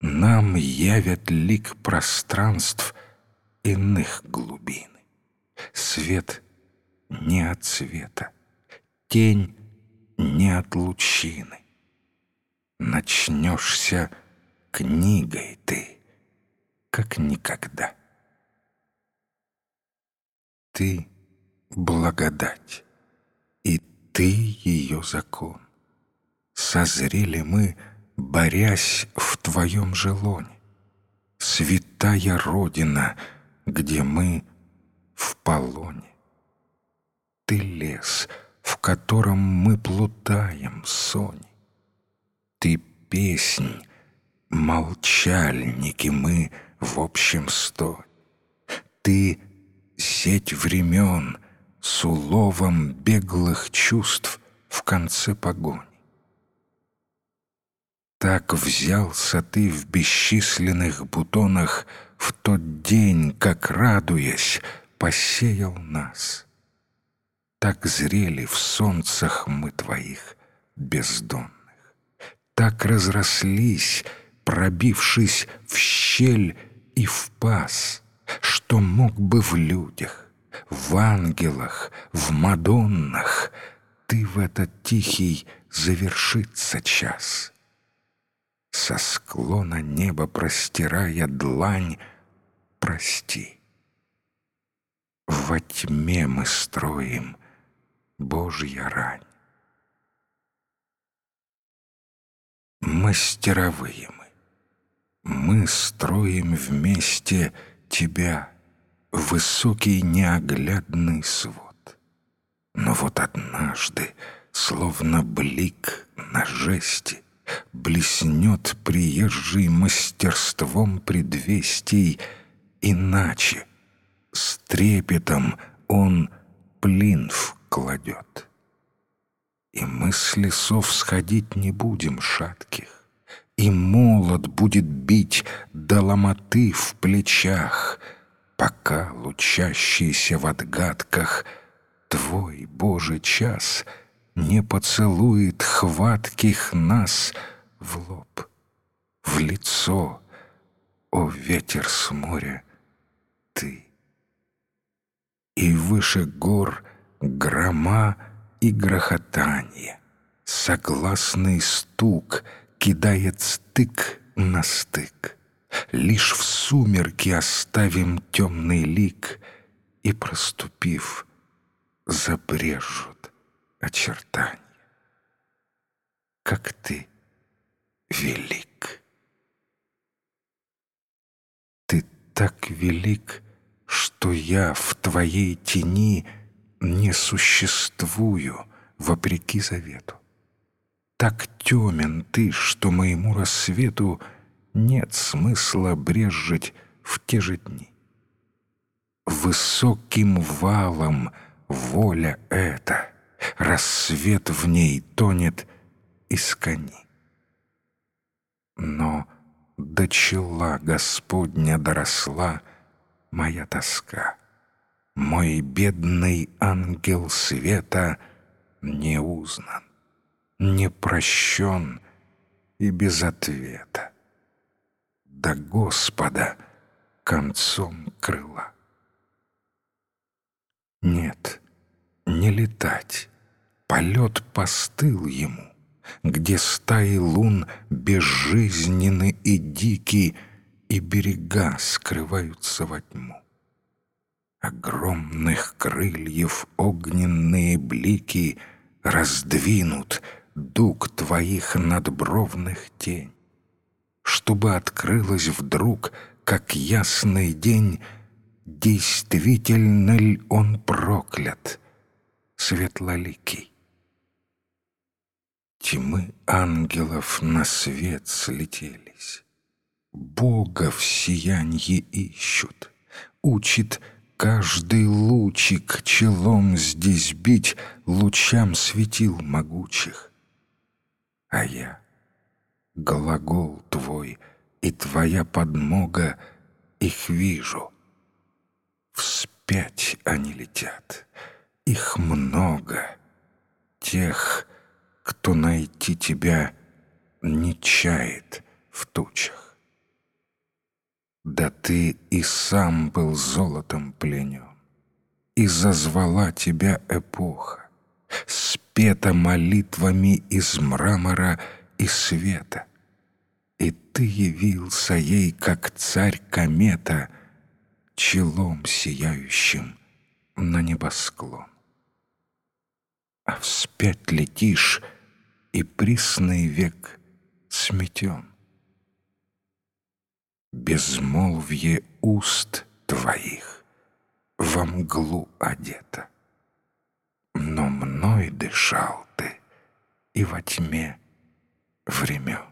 Нам явят лик пространств иных глубин. Свет не от света, тень не от лучины. Начнешься книгой ты, как никогда. Ты — благодать, и ты — ее закон. Созрели мы, борясь в твоем желоне. Святая Родина, где мы в полоне. Ты лес, в котором мы плутаем, Сони. Ты песнь, молчальники мы в общем сто. Ты сеть времен с уловом беглых чувств в конце погони. Так взялся ты в бесчисленных бутонах в тот день, как, радуясь, посеял нас. Так зрели в солнцах мы твоих бездонных. Так разрослись, пробившись в щель и в паз, что мог бы в людях, в ангелах, в мадоннах ты в этот тихий завершится час. Со склона неба простирая длань, прости. Во тьме мы строим Божья рань. Мастеровые мы. Мы строим вместе тебя, высокий неоглядный свод. Но вот однажды, словно блик на жесте, блеснет приезжий мастерством предвестий иначе, с трепетом он плинф кладет. И мы с лесов сходить не будем шатких, И молот будет бить до ломоты в плечах, Пока лучащийся в отгадках Твой Божий час Не поцелует хватких нас в лоб, в лицо, О ветер с моря, ты и выше гор грома и грохотанье. Согласный стук кидает стык на стык. Лишь в сумерки оставим темный лик И, проступив, забрежут очертания. Как ты велик. Ты так велик, что я в твоей тени не существую, вопреки завету. Так темен ты, что моему рассвету нет смысла брежить в те же дни. Высоким валом воля эта, рассвет в ней тонет из кони. Но до чела Господня доросла — моя тоска. Мой бедный ангел света не узнан, не прощен и без ответа. До Господа концом крыла. Нет, не летать, полет постыл ему, где стаи лун безжизненны и дикие и берега скрываются во тьму. Огромных крыльев огненные блики раздвинут дуг твоих надбровных тень, чтобы открылась вдруг, как ясный день, действительно ли он проклят, светлоликий. Тьмы ангелов на свет слетелись. Бога в сиянье ищут. Учит каждый лучик челом здесь бить лучам светил могучих. А я — глагол твой и твоя подмога, их вижу. Вспять они летят, их много, тех, кто найти тебя не чает в тучах. Да ты и сам был золотом пленен, И зазвала тебя эпоха, Спета молитвами из мрамора и света. И ты явился ей, как царь комета, Челом сияющим на небосклон. А вспять летишь, и присный век сметен. Безмолвие уст твоих во мглу одето. Но мной дышал ты и во тьме времен.